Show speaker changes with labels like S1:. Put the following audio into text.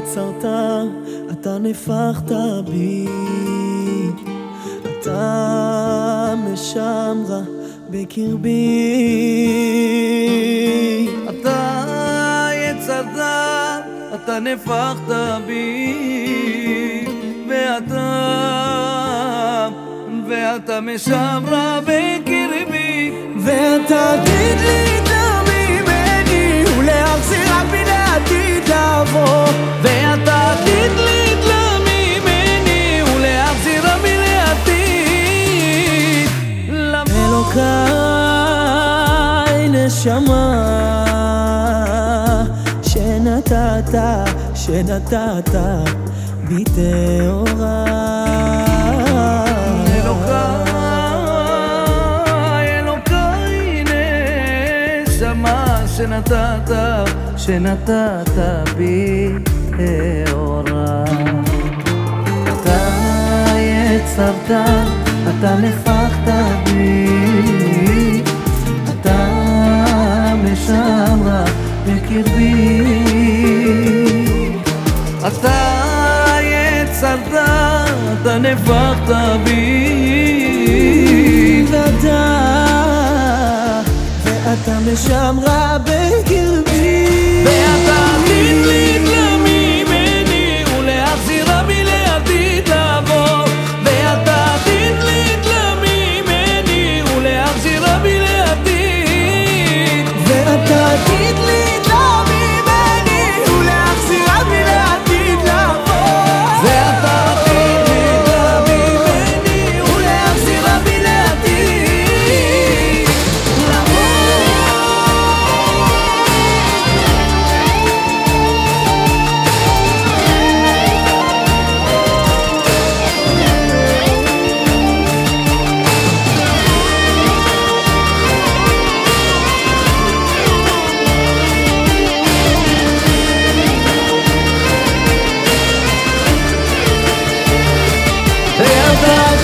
S1: יצרת, אתה נפחת בי. אתה משמרה בקרבי.
S2: אתה יצרת, אתה נפחת בי, ואתה, ואתה משמרה בקרבי.
S1: ואתה תגיד לי אלוקיי נשמה שנתת, שנתת בי טהורה
S2: אלוקיי, אלוקיי נשמה שנתת, שנתת בי אורה. אתה יצרת, אתה נפחת בי, נפחת בי.
S1: ואתה, ואתה משמרה בקרבי
S2: ואתה